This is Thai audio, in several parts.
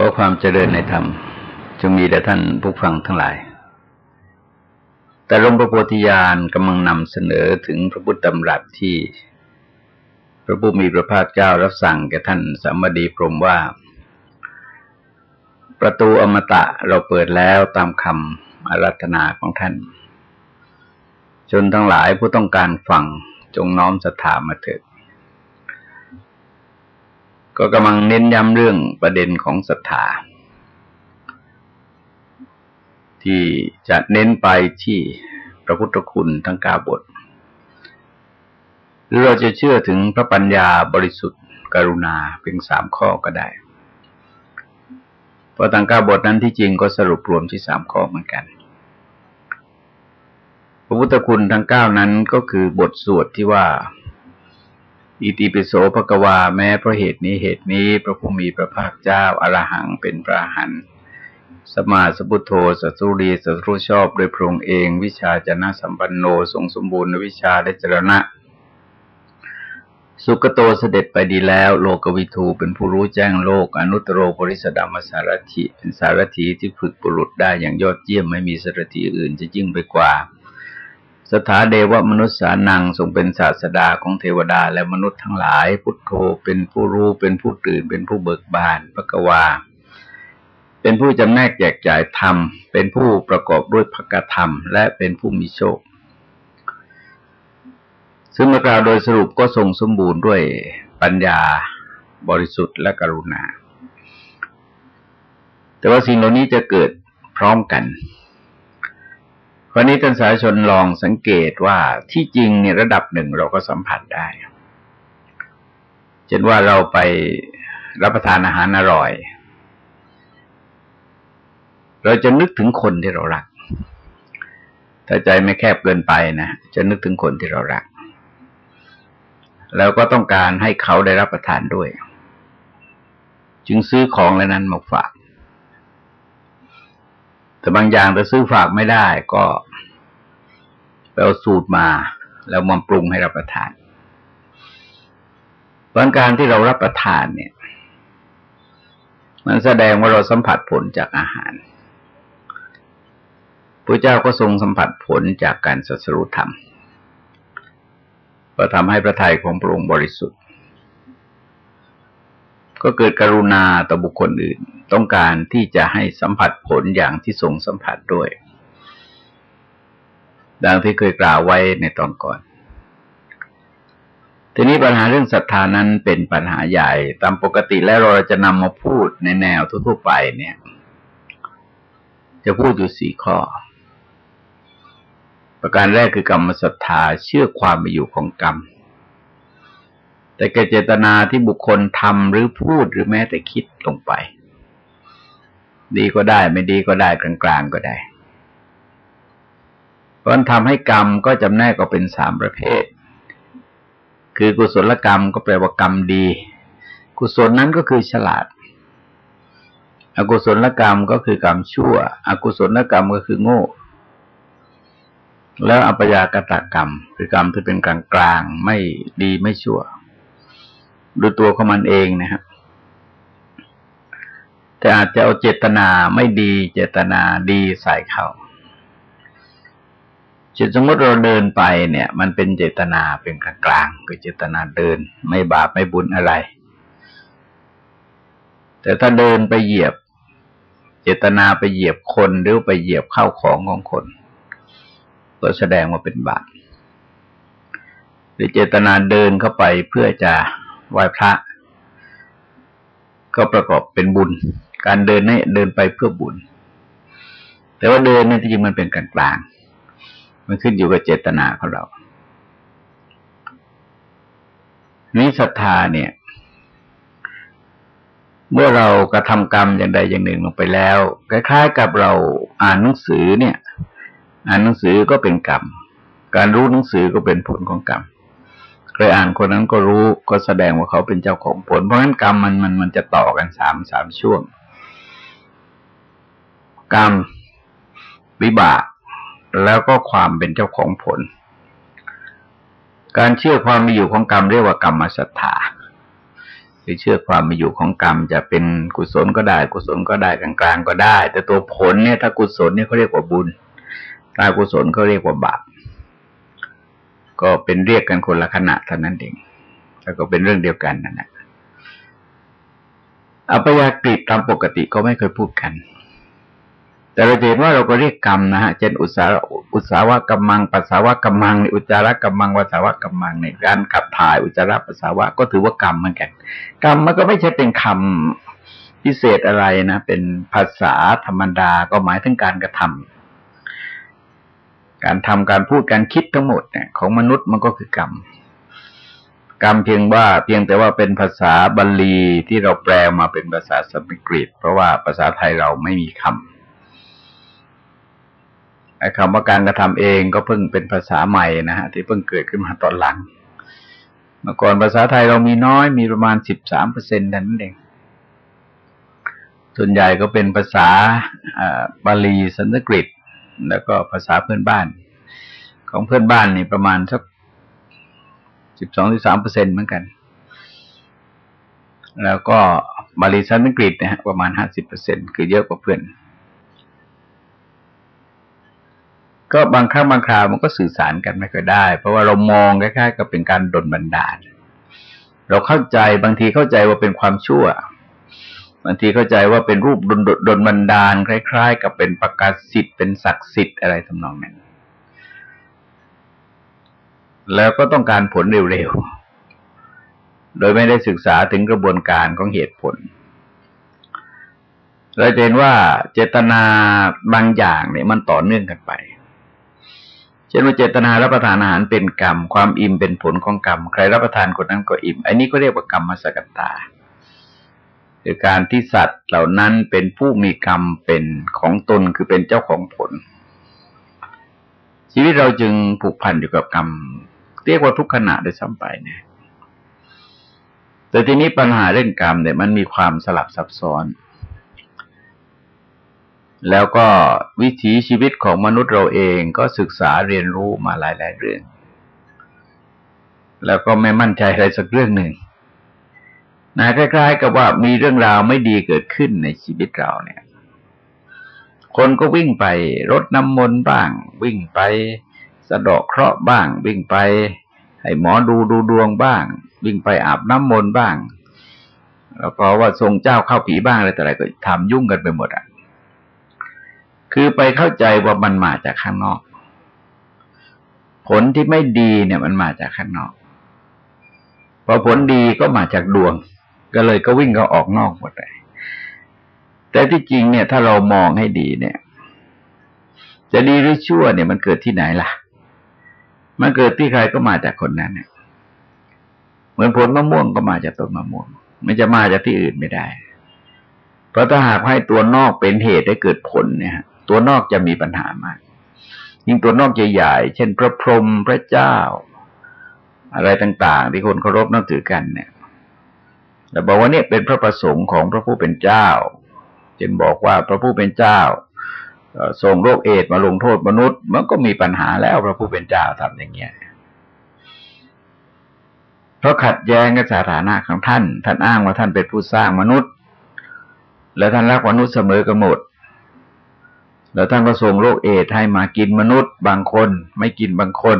ขอความเจริญในธรรมจงมีแด่ท่านผู้ฟังทั้งหลาย แต่หลวงพระโพธิญาณกำลังนำเสนอถึงพระพุทธดำรัสที่ พระผู้มีพระภาคเจ้ารับสั่งแก่ท่านสัมมดีพรหมว่า ประตูอมตะเราเปิดแล้วตามคำอารัธนาของท่าน จนทั้งหลายผู้ต้องการฟังจงน้อมศรัทธามาเถิด ก็กำลังเน้นย้ำเรื่องประเด็นของศรัทธา ที่จะเน้นไปที่พระพุทธคุณทั้งกาบท หรือเราจะเชื่อถึงพระปัญญาบริสุทธิ์กรุณาเพียงสามข้อก็ได้ เพราะตังกาบทนั้นที่จริงก็สรุปรวมที่สามข้อเหมือนกัน พระพุทธคุณทั้งเก้านั้นก็คือบทสวดที่ว่า อิติปิโสภกวาแม้เพราะเหตุนี้เหตุนี้พระผู้มีพระภาคเจ้าอรหังเป็นพระหันสมาสพุทโธสัตุรีสัตรุชอบโดยพระองค์เอง วิชาจนะสัมปันโนทรงสมบูรณ์วิชาและจรณะ สุกโตเสด็จไปดีแล้ว โลกวิทูเป็นผู้รู้แจ้งโลก อนุตโรปริสดามสารถิเป็นสารถีที่ฝึกปุรุษได้อย่างยอดเยี่ยมไม่มีสารถีอื่นจะยิ่งไปกว่า สถาเดวมนุษย์สานังทรงเป็นศาสดาของเทวดาและมนุษย์ทั้งหลาย พุทโธเป็นผู้รู้เป็นผู้ตื่นเป็นผู้เบิกบานพระกวาเป็นผู้จำแนกแจกจ่ายธรรม เป็นผู้ประกอบด้วยภกธรรม และเป็นผู้มีโชค ซึ่งมากล่าวโดยสรุปก็ทรงสมบูรณ์ด้วยปัญญาบริสุทธิ์และกรุณา แต่ว่าสิ่งเหล่านี้จะเกิดพร้อมกัน วันนี้ท่านสายชนลองสังเกตว่าที่จริงเนี่ยระดับหนึ่งเราก็สัมผัสได้เช่นว่าเราไปรับประทานอาหารอร่อย เราจะนึกถึงคนที่เรารัก ถ้าใจไม่แคบเกินไปนะจะนึกถึงคนที่เรารัก แล้วก็ต้องการให้เขาได้รับประทานด้วย จึงซื้อของแล้วนั้นมาฝาก แต่บางอย่างแต่ซื้อฝากไม่ได้ก็ไปเอาสูตรมา แล้วมาปรุงให้รับประทานบางการที่เรารับประทานเนี่ย มันแสดงว่าเราสัมผัสผลจากอาหารพระเจ้าก็ทรงสัมผัสผลจากการสัสรุธรรม ก็ทำให้พระทัยของพระองค์บริสุทธิ์ ก็เกิดกรุณาต่อบุคคลอื่น ต้องการที่จะให้สัมผัสผลอย่างที่ทรงสัมผัสด้วย ดังที่เคยกล่าวไว้ในตอนก่อน ทีนี้ปัญหาเรื่องศรัทธานั้นเป็นปัญหาใหญ่ ตามปกติแล้วเราจะนำมาพูดในแนวทั่วๆไปเนี่ย จะพูดอยู่สี่ข้อ ประการแรกคือกรรมศรัทธาเชื่อความมีอยู่ของกรรม แต่แกเจตนาที่บุคคลทำหรือพูดหรือแม้แต่คิดลงไป ดีก็ได้ไม่ดีก็ได้กลางๆก็ได้ เพราะทำให้กรรมก็จำแนกก็เป็นสามประเภท คือกุศลกรรมก็แปลว่ากรรมดี กุศลนั้นก็คือฉลาด อกุศลกรรมก็คือกรรมชั่ว อกุศลกรรมก็คือโง่ แล้วอัปยากตกรรม คือกรรมที่เป็นกลางๆไม่ดีไม่ชั่ว ดูตัวของมันเองนะครับ แต่อาจจะเอาเจตนาไม่ดีเจตนาดีใส่เข้าจิตสมมติเราเดินไปเนี่ย มันเป็นเจตนาเป็นกลางกลางคือเจตนาเดิน ไม่บาปไม่บุญอะไร แต่ถ้าเดินไปเหยียบ เจตนาไปเหยียบคนหรือไปเหยียบเข้าของของคนก็แสดงว่าเป็นบาปหรือเจตนาเดินเข้าไปเพื่อจะ ไหว้พระ ก็ประกอบเป็นบุญ การเดินนี่เดินไปเพื่อบุญ แต่ว่าเดินนี่จริงมันเป็นกลางกลางมันขึ้นอยู่กับเจตนาของเรานี้ศรัทธาเนี่ย เมื่อเรากระทำกรรมอย่างใดอย่างหนึ่งลงไปแล้ว คล้ายๆ กับเราอ่านหนังสือเนี่ย อ่านหนังสือก็เป็นกรรม การรู้หนังสือก็เป็นผลของกรรม เคยอ่านคนนั้นก็รู้ก็แสดงว่าเขาเป็นเจ้าของผล เพราะฉะนั้นกรรมมันมันมันจะต่อกันสามสามช่วง กรรมวิบากแล้วก็ความเป็นเจ้าของผล การเชื่อความมีอยู่ของกรรมเรียกว่ากรรมศรัทธาคือเชื่อความมีอยู่ของกรรม จะเป็นกุศลก็ได้ กุศลก็ได้กลางๆก็ได้ แต่ตัวผลเนี่ยถ้ากุศลเนี่ยเขาเรียกว่าบุญถ้ากุศลเขาเรียกว่าบาป ก็เป็นเรียกกันคนละขณะเท่านั้นเองแล้วก็เป็นเรื่องเดียวกันนั่นแหละอัปยากฤิตามปกติก็ไม่เคยพูดกัน แต่เราเห็นว่าเราก็เรียกกรรมนะฮะ เช่นอุตสาอุตสาวกรรมัง ปัสสาวะกรรมัง อุจจาระกรรมังวัสาวะกรรมังในการขับถ่ายอุจจาระปัสสาวะก็ถือว่ากรรมเหมือนกัน กรรมมันก็ไม่ใช่เป็นคำพิเศษอะไรนะ เป็นภาษาธรรมดาก็หมายถึงการกระทำ การทำการพูดการคิดทั้งหมดเนี่ยของมนุษย์มันก็คือกรรม กรรมเพียงว่าเพียงแต่ว่าเป็นภาษาบาลีที่เราแปลมาเป็นภาษาสันสกฤตเพราะว่าภาษาไทยเราไม่มีคำไอ้คำว่าการกระทำเองก็เพิ่งเป็นภาษาใหม่นะฮะที่เพิ่งเกิดขึ้นมาตอนหลัง เมื่อก่อนภาษาไทยเรามีน้อยมีประมาณสิบสามเปอร์เซ็นต์นั้นเองส่วนใหญ่ก็เป็นภาษาบาลีสันสกฤต แล้วก็ภาษาเพื่อนบ้าน ของเพื่อนบ้านนี่ประมาณสักสิบสองสิบสามเปอร์เซ็นเหมือนกัน แล้วก็บาลีสันสกฤตนี่ยประมาณห้าสิบเปอร์เซ็นคือเยอะกว่าเพื่อน ก็บางครั้งบางคราวมันก็สื่อสารกันไม่ค่อยได้ เพราะว่าเรามองคล้ายๆกับเป็นการดลบันดาล เราเข้าใจบางทีเข้าใจว่าเป็นความชั่วางทีเข้าใจว่าเป็นรูปดลดลบันดาลคล้าย ๆ กับเป็นประกาศสิทธิ์เป็นศักดิ์สิทธิ์อะไรทำนองนั้น แล้วก็ต้องการผลเร็วๆ โดยไม่ได้ศึกษาถึงกระบวนการของเหตุผลเราเห็นว่าเจตนาบางอย่างเนี่ยมันต่อเนื่องกันไป เช่นว่าเจตนารับประทานอาหารเป็นกรรม ความอิ่มเป็นผลของกรรม ใครรับประทานคนนั้นก็อิ่ม อันนี้ก็เรียกว่ากรรมมสกตา คือการที่สัตว์เหล่านั้นเป็นผู้มีกรรมเป็นของตนคือเป็นเจ้าของผล ชีวิตเราจึงผูกพันอยู่กับกรรม เรียกว่าทุกขณะได้ซ้ำไปเนี่ยแต่ทีนี้ปัญหาเรื่องกรรมเนี่ยมันมีความสลับซับซ้อน แล้วก็วิถีชีวิตของมนุษย์เราเองก็ศึกษาเรียนรู้มาหลายๆเรื่อง แล้วก็ไม่มั่นใจอะไรสักเรื่องหนึ่ง นะคล้ายๆกับว่ามีเรื่องราวไม่ดีเกิดขึ้นในชีวิตเราเนี่ย คนก็วิ่งไปรดน้ำมนต์บ้าง วิ่งไปสะดอกเคราะห์บ้าง วิ่งไปให้หมอดูดูดวงบ้าง วิ่งไปอาบน้ำมนต์บ้าง แล้วก็ว่าทรงเจ้าเข้าผีบ้างอะไรแต่อะไรก็ทำยุ่งกันไปหมดอะคือไปเข้าใจว่ามันมาจากข้างนอก ผลที่ไม่ดีเนี่ยมันมาจากข้างนอกพอผลดีก็มาจากดวง ก็เลยก็วิ่งก็ออกนอกหมดเลยแต่ที่จริงเนี่ย ถ้าเรามองให้ดีเนี่ย จะดีหรือชั่วเนี่ยมันเกิดที่ไหนล่ะ มันเกิดที่ใครก็มาจากคนนั้นเนี่ยเหมือนผลมะม่วงก็มาจากต้นมะม่วง มันจะมาจากที่อื่นไม่ได้ เพราะถ้าหากให้ตัวนอกเป็นเหตุให้เกิดผลเนี่ยตัวนอกจะมีปัญหามากยิ่งตัวนอกใหญ่ๆเช่น พระพรหมพระเจ้า อะไรต่าง ๆ ที่คนเคารพนับถือกันเนี่ย แต่บอกว่าเนี่ยเป็นพระประสงค์ของพระผู้เป็นเจ้า จึงบอกว่าพระผู้เป็นเจ้าส่งโรคเอดมาลงโทษมนุษย์ มันก็มีปัญหาแล้วพระผู้เป็นเจ้าทำอย่างเงี้ยเพราะขัดแย้งกับสถานะของท่าน ท่านอ้างว่าท่านเป็นผู้สร้างมนุษย์ แล้วท่านรักมนุษย์เสมอกันหมด แล้วท่านก็ส่งโรคเอดให้มากินมนุษย์ บางคนไม่กินบางคน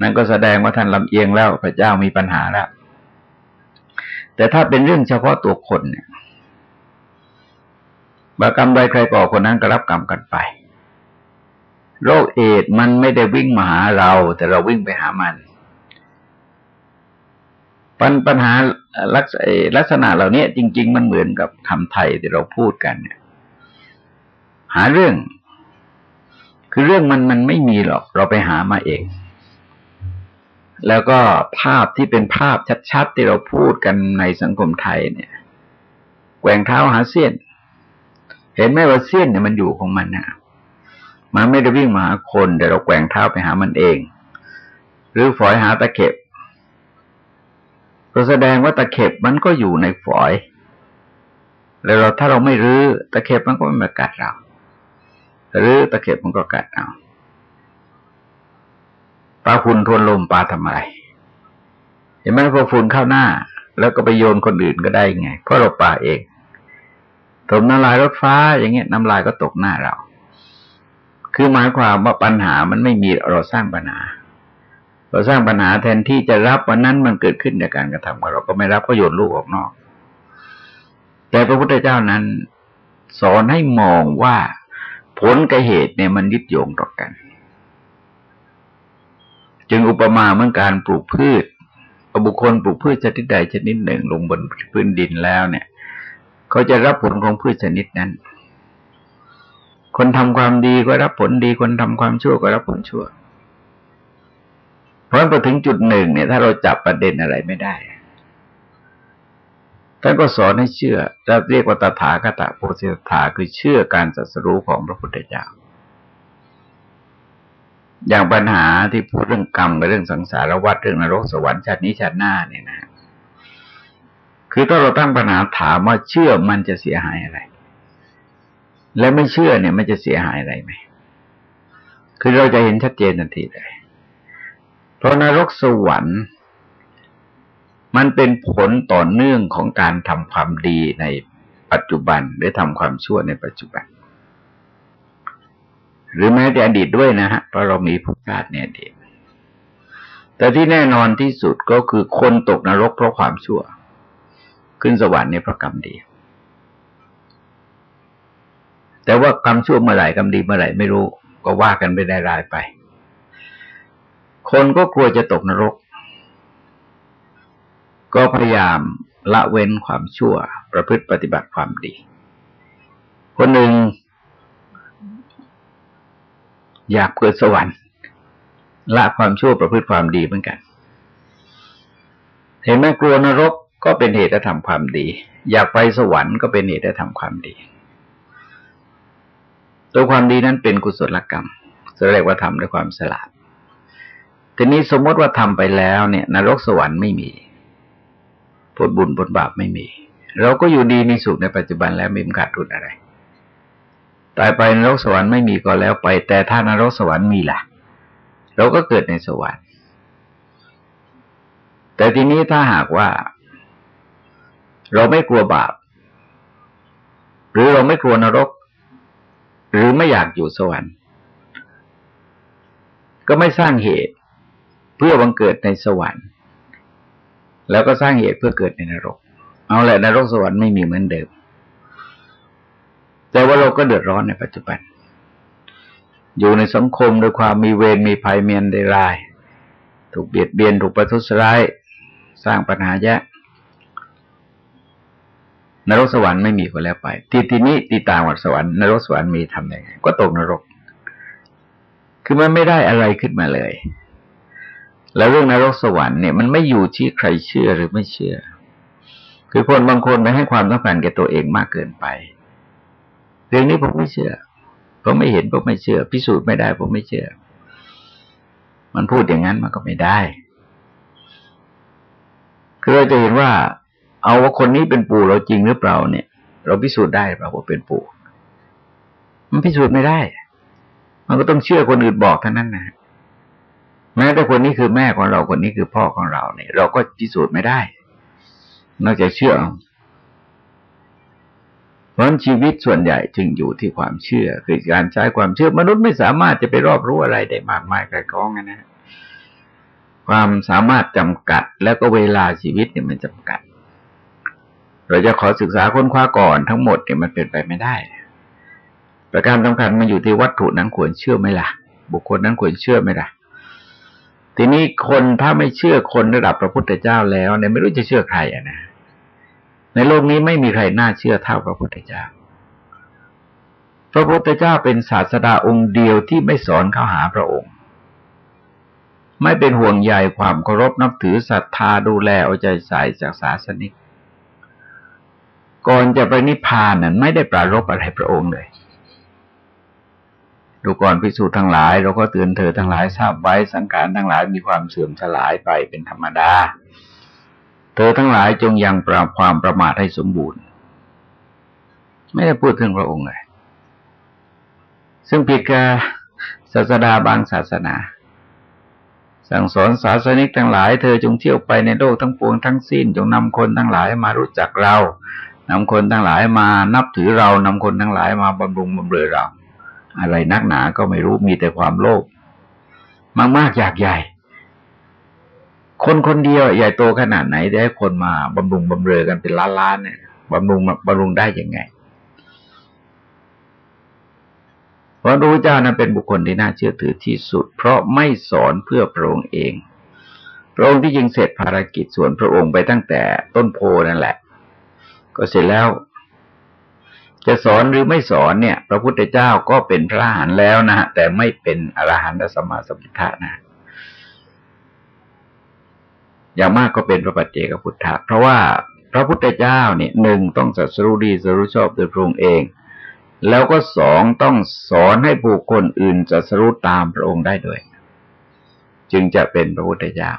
นั่นก็แสดงว่าท่านลำเอียงแล้วพระเจ้ามีปัญหาแล้ว แต่ถ้าเป็นเรื่องเฉพาะตัวคนเนี่ยบากรรมใดใครก่อคนนั้นก็รับกรรมกันไป โรคเอดมันไม่ได้วิ่งมาหาเรา แต่เราวิ่งไปหามันปัญปัญหาลักษลักษณะเหล่านี้จริง ๆ มันเหมือนกับคำไทยที่เราพูดกันเนี่ย หาเรื่อง คือเรื่องมันมันไม่มีหรอก เราไปหามาเอง แล้วก็ภาพที่เป็นภาพชัดๆ ที่เราพูดกันในสังคมไทยเนี่ยแกว่งเท้าหาเสี้ยน เห็นไหมว่าเสี้ยนเนี่ยมันอยู่ของมันนะมันไม่ได้วิ่งมาหาคนแต่เราแกว่งเท้าไปหามันเอง หรือฝอยหาตะเข็บก็แสดงว่าตะเข็บมันก็อยู่ในฝอย แล้วเราถ้าเราไม่รื้อตะเข็บมันก็ไม่มากัดเราหรือตะเข็บมันก็กัดเอา ปลาฝุ่นทวนลมปลาทำอะไรเห็นไหมพอฝุ่นเข้าหน้า แล้วก็ไปโยนคนอื่นก็ได้ไง เพราะเราป่าเองถมน้ำลายรถฟ้าอย่างเงี้ยน้ำลายก็ตกหน้าเรา คือหมายความว่าปัญหามันไม่มีเราสร้างปัญหา เราสร้างปัญหาแทนที่จะรับวันนั้นมันเกิดขึ้นจากการกระทำของเราก็ไม่รับก็โยนลูกออกนอก แต่พระพุทธเจ้านั้น สอนให้มองว่าผลกับเหตุเนี่ยมันยึดโยงต่อกัน จึงอุปมาเหมือนการปลูกพืชบุคคลปลูกพืชชนิดใดชนิดหนึ่งลงบนพื้นดินแล้วเนี่ยเขาจะรับผลของพืชชนิดนั้น คนทำความดีก็รับผลดี คนทำความชั่วก็รับผลชั่ว เพราะพอถึงจุดหนึ่งเนี่ย ถ้าเราจับประเด็นอะไรไม่ได้ท่านก็สอนให้เชื่อจะเรียกว่าตถาคตโพธิตถาคือเชื่อการสัสรู้ของพระพุทธเจ้า อย่างปัญหาที่พูดเรื่องกรรมกับเรื่องสังสารวัฏเรื่องนรกสวรรค์ชาตินี้ชาติหน้าเนี่ยนะ คือถ้าเราตั้งปัญหาถามว่าเชื่อมันจะเสียหายอะไร และไม่เชื่อเนี่ยมันจะเสียหายอะไรไหมคือเราจะเห็นชัดเจนทันทีเลย เพราะนรกสวรรค์ มันเป็นผลต่อเนื่องของการทำความดีในปัจจุบันหรือทำความชั่วในปัจจุบัน หรือแม้แต่อดีตด้วยนะฮะเพราะเรามีภพชาติเนี่ยดีตแต่ที่แน่นอนที่สุดก็คือคนตกนรกเพราะความชั่ว ขึ้นสวรรค์ในเพราะกรรมดี แต่ว่ากรรมชั่วเมื่อไหร่กรรมดีเมื่อไหร่ไม่รู้ ก็ว่ากันไปได้รายไป คนก็กลัวจะตกนรก ก็พยายามละเว้นความชั่ว ประพฤติปฏิบัติความดี คนหนึ่ง อยากเกิดสวรรค์ละความชั่วประพฤติความดีเหมือนกัน เห็นไหมกลัวนรกก็เป็นเหตุให้ทำความดี อยากไปสวรรค์ก็เป็นเหตุให้ทำความดี ตัวความดีนั้นเป็นกุศลกรรมเรียกว่าทำด้วยความสลาดทีนี้สมมติว่าทำไปแล้วเนี่ย นรกสวรรค์ไม่มีผลบุญผลบาปไม่มี เราก็อยู่ดีมีสุขในปัจจุบันแล้วไม่มีขาดทุนอะไร ตายไปนรกสวรรค์ไม่มีก็แล้วไป แต่ถ้านรกสวรรค์มีล่ะ เราก็เกิดในสวรรค์ แต่ทีนี้ถ้าหากว่า เราไม่กลัวบาป หรือเราไม่กลัวนรก หรือไม่อยากอยู่สวรรค์ ก็ไม่สร้างเหตุเพื่อบังเกิดในสวรรค์ แล้วก็สร้างเหตุเพื่อเกิดในนรก เอาแหละนรกสวรรค์ไม่มีเหมือนเดิม แต่ว่าเราก็เดือดร้อนในปัจจุบัน อยู่ในสังคมด้วยความมีเวรมีภัยเมียนได้ราย ถูกเบียดเบียนถูกประทุษร้าย สร้างปัญหาแยะนรกสวรรค์ไม่มีก็แล้วไปทีทีนี้ตีต่างวัดสวรรค์นรกสวรรค์มีทำยังไงก็ตกนรก คือมันไม่ได้อะไรขึ้นมาเลย แล้วเรื่องนรกสวรรค์เนี่ยมันไม่อยู่ที่ใครเชื่อหรือไม่เชื่อ คือคนบางคนไปให้ความต้องการแก่ตัวเองมากเกินไป เรื่องนี้ผมไม่เชื่อ ผมไม่เห็นผมไม่เชื่อ พิสูจน์ไม่ได้ผมไม่เชื่อ มันพูดอย่างนั้นมันก็ไม่ได้คือเราจะเห็นว่า เอาว่าคนนี้เป็นปู่เราจริงหรือเปล่าเนี่ย เราพิสูจน์ได้เปล่าว่าเป็นปู่มันพิสูจน์ไม่ได้ มันก็ต้องเชื่อคนอื่นบอกเท่านั้นนะแม้แต่คนนี้คือแม่ของเราคนนี้คือพ่อของเราเนี่ย เราก็พิสูจน์ไม่ได้ นอกจากเชื่อ ราะชีวิตส่วนใหญ่จึงอยู่ที่ความเชื่อ คือการใช้ความเชื่อ มนุษย์ไม่สามารถจะไปรอบรู้อะไรได้มากมายไกลกองนะ ความสามารถจำกัด แล้วก็เวลาชีวิตเนี่ยมันจำกัด เราจะขอศึกษาค้นคว้าก่อนทั้งหมดเนี่ยมันเป็นไปไม่ได้ ประการสำคัญมันอยู่ที่วัตถุนั้นควรเชื่อไหมล่ะ บุคคลนั้นควรเชื่อไหมล่ะ ทีนี้คนถ้าไม่เชื่อคนระดับพระพุทธเจ้าแล้วเนี่ยไม่รู้จะเชื่อใครอะนะ ในโลกนี้ไม่มีใครน่าเชื่อเท่าพระพุทธเจ้า พระพุทธเจ้าเป็นศาสดาองค์เดียวที่ไม่สอนเข้าหาพระองค์ ไม่เป็นห่วงใยความเคารพนับถือศรัทธาดูแลเอาใจใส่จากศาสนิก ก่อนจะไปนิพพานนั้นไม่ได้ปรารบอะไรพระองค์เลยดูก่อนพิสูจน์ทั้งหลาย เราก็เตือนเธอทั้งหลายทราบไว้สังขารทั้งหลายมีความเสื่อมสลายไปเป็นธรรมดา เธอทั้งหลายจงยังปราบความประมาทให้สมบูรณ์ ไม่ได้พูดถึงพระองค์เลย ซึ่งผิดกับศาสดาบางศาสนา สั่งสอนศาสนิกทั้งหลาย เธอจงเที่ยวไปในโลกทั้งปวงทั้งสิ้น จงนำคนทั้งหลายมารู้จักเรานำคนทั้งหลายมานับถือเรานำคนทั้งหลายมาบำรุงบำเรอเรา อะไรนักหนาก็ไม่รู้มีแต่ความโลภมากมากอยากใหญ่ คนคนเดียวใหญ่โตขนาดไหนได้ให้คนมาบำรุงบำเรอกันเป็นล้านล้านเนี่ยบำรุงบำรุงได้ยังไงพระรู้เจ้านั้นเป็นบุคคลที่น่าเชื่อถือที่สุด เพราะไม่สอนเพื่อพระองค์เอง พระองค์ที่ยิงเสร็จภารกิจส่วนพระองค์ไปตั้งแต่ต้นโพนั่นแหละ ก็เสร็จแล้ว จะสอนหรือไม่สอนเนี่ย พระพุทธเจ้าก็เป็นพระอรหันต์แล้วนะฮะแต่ไม่เป็นอรหันตสมมาสมพุทธะนะ อย่างมากก็เป็นพระปัจเจกพุทธะเพราะว่าพระพุทธเจ้าเนี่ยหนึ่งต้องสัตรู้ดีสัรู้ชอบโดยพระองค์เอง แล้วก็สองต้องสอนให้บุคคลอื่นจะสรุปตามพระองค์ได้ด้วย จึงจะเป็นพระพุทธเจ้า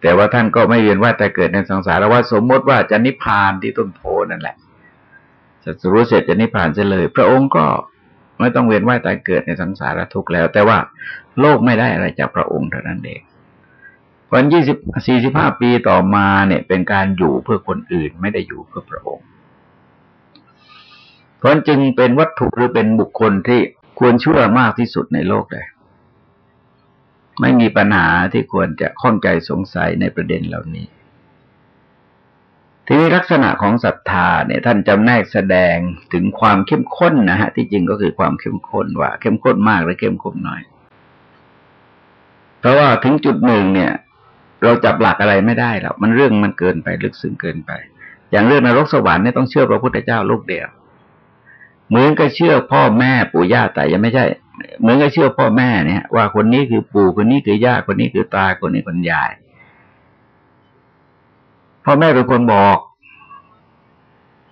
แต่ว่าท่านก็ไม่เรียนว่าแต่เกิดในสังสารว่าสมมติว่าจะนิพพานที่ต้นโพนั่นแหละจะรู้เสร็จจะนิพพานเสเลย พระองค์ก็ ไม่ต้องเวียนว่ายตายเกิดในสังสารทุกข์แล้ว แต่ว่าโลกไม่ได้อะไรจากพระองค์เท่านั้นเองวันยี่สิบสี่สิบห้าปีต่อมาเนี่ย เป็นการอยู่เพื่อคนอื่นไม่ได้อยู่เพื่อพระองค์ เพราะจึงเป็นวัตถุหรือเป็นบุคคลที่ควรเชื่อมากที่สุดในโลกเลยไม่มีปัญหาที่ควรจะข้องใจสงสัยในประเด็นเหล่านี้ ทีนี้ลักษณะของศรัทธาเนี่ยท่านจำแนกแสดงถึงความเข้มข้นนะฮะ ที่จริงก็คือความเข้มข้นว่า เข้มข้นมากหรือเข้มข้นน้อย เพราะว่าถึงจุดหนึ่งเนี่ย เราจับหลักอะไรไม่ได้แล้วมันเรื่องมันเกินไปลึกซึ้งเกินไป อย่างเรื่องนรกสวรรค์เนี่ยต้องเชื่อพระพุทธเจ้าลูกเดียวเหมือนกับเชื่อพ่อแม่ปู่ย่าแต่ยังไม่ใช่ เหมือนกับเชื่อพ่อแม่เนี่ยว่าคนนี้คือปู่คนนี้คือย่าคนนี้คือตาคนนี้คนยาย พ่อแม่เป็นคนบอก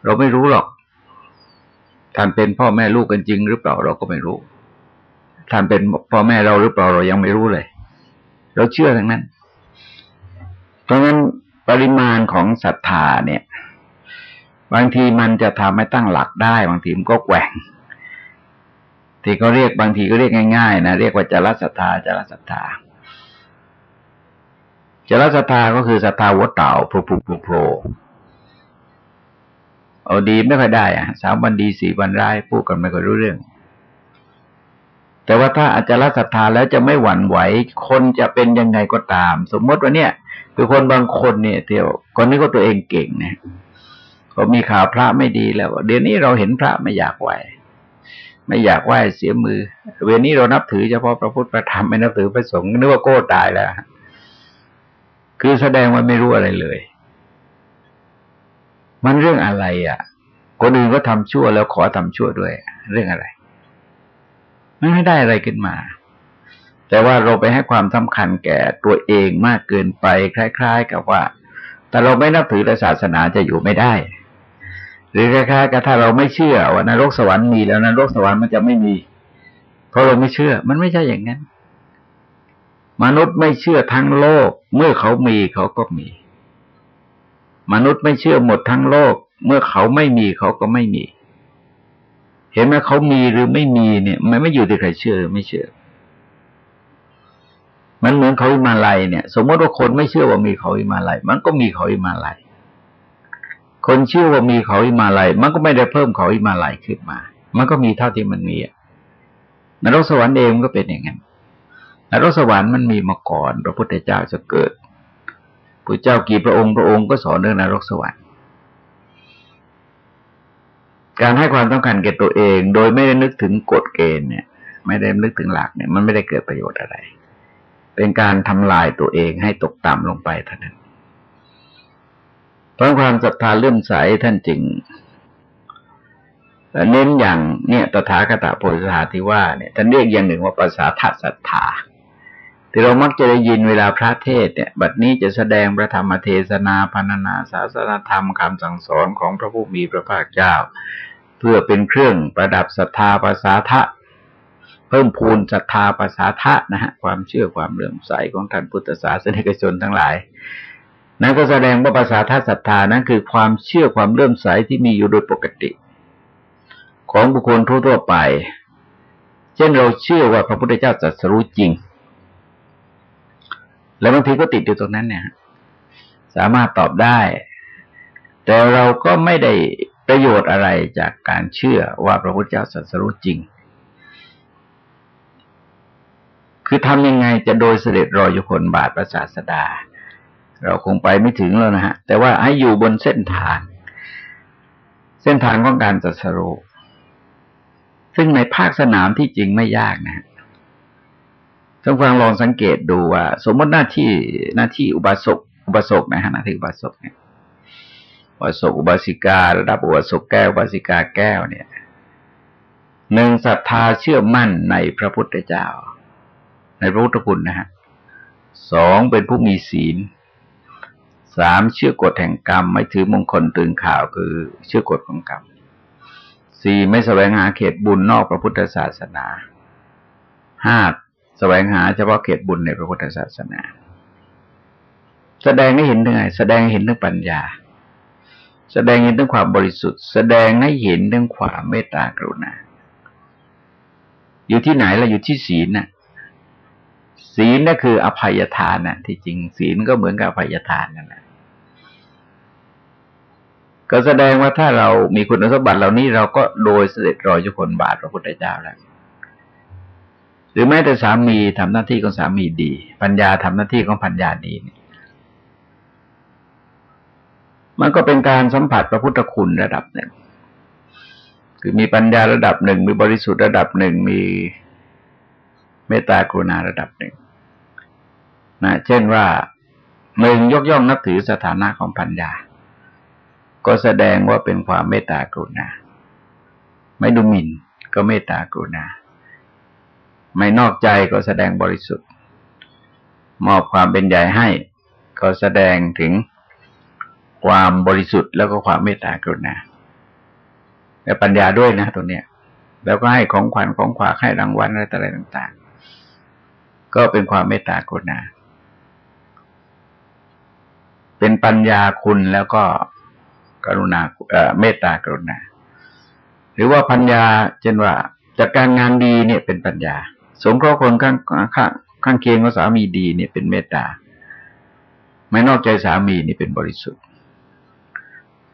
เราไม่รู้หรอกท่านเป็นพ่อแม่ลูกกันจริง หรือเปล่าเราก็ไม่รู้ท่านเป็นพ่อแม่เราหรือเปล่าเรายังไม่รู้เลย เราเชื่อทั้งนั้น เพราะงั้นปริมาณของศรัทธาเนี่ย บางทีมันจะทำให้ตั้งหลักได้ บางทีมันก็แกว่งที่เขาเรียกบางทีก็เรียกง่ายๆนะเรียกว่าจารศรัทธาจารศรัทธา จารศรัทธาก็คือศรัทธาวัดเต่าโผล่โผล่โผล่เอาดีไม่ค่อยได้อะสามวันดีสี่วันร้ายพูดกันไม่ค่อยรู้เรื่อง แต่ว่าถ้าอาจารศรัทธาแล้วจะไม่หวั่นไหว คนจะเป็นยังไงก็ตาม สมมติว่าเนี่ย คือคนบางคนเนี่ยเที่ยวคนนี้ก็ตัวเองเก่งเนี่ยพอมีข่าวพระไม่ดีแล้ว เดี๋ยวนี้เราเห็นพระไม่อยากไหวไม่อยากไหวเสียมือ เวลนี้เรานับถือเฉพาะพระพุทธพระธรรมไม่นับถือพระสงฆ์นึกว่าโก้ตายแล้ว คือแสดงว่าไม่รู้อะไรเลย มันเรื่องอะไรอะ คนอื่นก็ทำชั่วแล้วขอทำชั่วด้วย เรื่องอะไรมันไม่ได้อะไรขึ้นมา แต่ว่าเราไปให้ความสำคัญแก่ตัวเองมากเกินไป คล้าย ๆ กับว่า แต่เราไม่นับถือศาสนาจะอยู่ไม่ได้ หรือคล้ายๆกับถ้าเราไม่เชื่อว่านรกสวรรค์มีแล้วนรกสวรรค์มันจะไม่มี เพราะเราไม่เชื่อ มันไม่ใช่อย่างนั้น มนุษย์ไม่เชื่อทั้งโลก เมื่อเขามีเขาก็มี มนุษย์ไม่เชื่อหมดทั้งโลก เมื่อเขาไม่มีเขาก็ไม่มี เห็นไหมเขามีหรือไม่มีเนี่ย มันไม่อยู่ที่ใครเชื่อหรือไม่เชื่อ มันเหมือนเขาอิมาลัยเนี่ย สมมติว่าคนไม่เชื่อว่ามีเขาอิมาลัยมันก็มีเขาอิมาลัยคนเชื่อว่ามีเขาอิมาลัยมันก็ไม่ได้เพิ่มเขาอิมาลัยขึ้นมา มันก็มีเท่าที่มันมีนรกสวรรค์เองก็เป็นอย่างนั้นน รกสวรรค์มันมีมาก่อน พระพุทธเจ้าจะเกิดพระเจ้ากี่พระองค์พระองค์ก็สอนเรื่องนรกสวรรค์ การให้ความต้องการแก่ตัวเอง โดยไม่ได้นึกถึงกฎเกณฑ์เนี่ย ไม่ได้นึกถึงหลักเนี่ย มันไม่ได้เกิดประโยชน์อะไร เป็นการทำลายตัวเองให้ตกต่ำลงไปเท่านั้น เพราะความศรัทธาเลื่อมใสท่านจริงเน้นอย่างเนี่ยตถาคตโพธิสาที่ว่าเนี่ยท่านเรียกอย่างหนึ่งว่าภาษาทัศรัทธา ที่เรามักจะได้ยินเวลาพระเทศเนี่ย บัดนี้จะแสดงพระธรรมเทศนาพันนาศาสนธรรมคำสั่งสอนของพระผู้มีพระภาคเจ้า เพื่อเป็นเครื่องประดับศรัทธาภาษาทะ เพิ่มพูนศรัทธาภาษาทะนะฮะความเชื่อความเลื่อมใสของท่านพุทธศาสนิกชนทั้งหลายนั่นก็แสดงว่าภาษาท่าศรัทธานั้นคือความเชื่อความเลื่อมใสที่มีอยู่โดยปกติ ของบุคคลทั่วๆไป เช่นเราเชื่อว่าพระพุทธเจ้าตรัสรู้จริง แล้วบางทีก็ติดอยู่ตรงนั้นเนี่ย สามารถตอบได้ แต่เราก็ไม่ได้ประโยชน์อะไรจากการเชื่อว่าพระพุทธเจ้าตรัสรู้จริง คือทำยังไงจะโดยเสด็จรอยคนบาทพระศาสดา เราคงไปไม่ถึงแล้วนะฮะ แต่ว่าให้อยู่บนเส้นทาง เส้นทางของการตรัสรู้ซึ่งในภาคสนามที่จริงไม่ยากนะ ท่านฟังลองสังเกตดูว่า สมมติหน้าที่หน้าที่อุบาสกอุบาสกนะฮะหน้าที่อุบาสกเนี่ยอุบาสกอุบาสิการะดับอุบาสกแก้วอุบาสิกาแก้วเนี่ยหนึ่งศรัทธาเชื่อมั่นในพระพุทธเจ้า ในพระพุทธคุณนะฮะสองเป็นผู้มีศีลสามเชื่อกฎแห่งกรรม ไม่ถือมงคลตื่นข่าวคือเชื่อกฎของกรรมสี่ไม่แสวงหาเขตบุญนอกพระพุทธศาสนาห้า แสวงหาเฉพาะเขตบุญในพระพุทธศาสนา แสดงให้เห็นถึงไงแสดงเห็นถึงปัญญา แสดงเห็นถึงความบริสุทธิ์ แสดงให้เห็นถึงความเมตตากรุณา อยู่ที่ไหนล่ะอยู่ที่ศีลน่ะ ศีลนั่นคืออภัยทานน่ะ ที่จริงศีลก็เหมือนกับอภัยทานนั่นแหละก็แสดงว่าถ้าเรามีคุณสมบัติเหล่านี้เราก็โดยเสด็จรอยจุคนบาทพระพุทธเจ้าแล้ว หรือแม้แต่สามีทำหน้าที่ของสามีดี ปัญญาทำหน้าที่ของปัญญาดีนี่มันก็เป็นการสัมผัสพระพุทธคุณระดับหนึ่ง คือมีปัญญาระดับหนึ่ง มีบริสุทธิ์ระดับหนึ่ง มีเมตตากรุณาระดับหนึ่งนะเช่นว่าหนึ่งยกย่องนับถือสถานะของปัญญา ก็แสดงว่าเป็นความเมตตากรุณา ไม่ดูหมิ่นก็เมตตากรุณา ไม่นอกใจก็แสดงบริสุทธิ์ มอบความเป็นใหญ่ให้ ก็แสดงถึงความบริสุทธิ์แล้วก็ความเมตตากรุณาและปัญญาด้วยนะตัวเนี้ย แล้วก็ให้ของขวัญของขวากให้รางวัลอะไรต่ออะไรต่าง ๆ ก็เป็นความเมตตากรุณา เป็นปัญญาคุณแล้วก็กรุณาเมตตากรุณา หรือว่าปัญญาเช่นว่าจากการงานดีเนี่ยเป็นปัญญา สงเคราะห์คนข้างข้างข้างเคียงของสามีดีเนี่ยเป็นเมตตา ไม่นอกใจสามีนี่เป็นบริสุทธิ์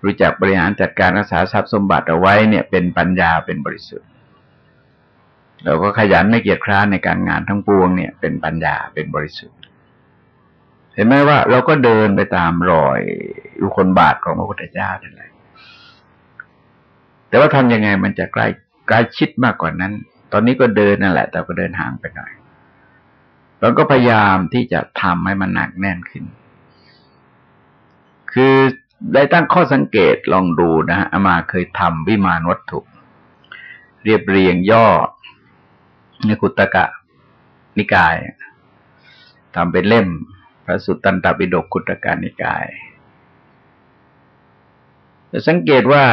รู้จักบริหารจัดการรักษาทรัพย์สมบัติเอาไว้เนี่ยเป็นปัญญาเป็นบริสุทธิ์เราก็ขยันไม่เกียจคร้านในการงานทั้งปวงเนี่ยเป็นปัญญาเป็นบริสุทธิ์ เห็นไหมว่าเราก็เดินไปตามรอยอุคนบาทของพระพุทธเจ้านั่นแหละแต่ว่าทำยังไงมันจะใกล้ใกล้ชิดมากกว่านั้น ตอนนี้ก็เดินนั่นแหละ แต่ก็เดินห่างไปหน่อยเราก็พยายามที่จะทำให้มันหนักแน่นขึ้น คือได้ตั้งข้อสังเกตลองดูนะฮะอามาเคยทำวิมานวัตถุ เรียบเรียงย่อในกุตกะ นิกายทำเป็นเล่ม พระสุตตันตปิฎกคุตการนิกายจะสังเกตว่า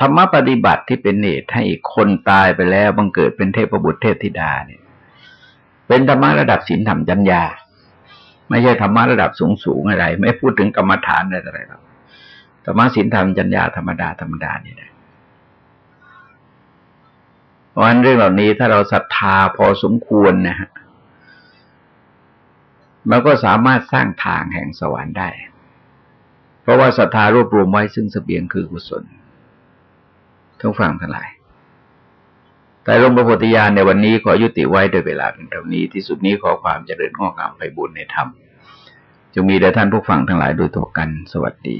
ธรรมปฏิบัติที่เป็นเหตุให้คนตายไปแล้วบังเกิดเป็นเทพบุตรเทพธิดาเนี่ย เป็นธรรมะระดับศีลธรรมจัญญา ไม่ใช่ธรรมะระดับสูงสูงอะไร ไม่พูดถึงกรรมฐานอะไรอะไรหรอกธรรมะศีลธรรมจัญญาธรรมดาธรรมดานี่แหละเพราะฉะนั้นเรื่องเหล่านี้ถ้าเราศรัทธาพอสมควรนะฮะมันก็สามารถสร้างทางแห่งสวรรค์ได้ เพราะว่าศรัทธารวบรวมไว้ซึ่งสเสบียงคือกุศล ทั้งฝั่งทั้งหลาย แต่ลงประโพธิญาณในวันนี้ขอยุติไว้โดยเวลาเป็นเท่านี้ที่สุดนี้ขอความเจริญงอกงามไปบุญในธรรมจงมีแด่ท่านผู้ฟังทั้งหลายโดยทั่วกัน สวัสดี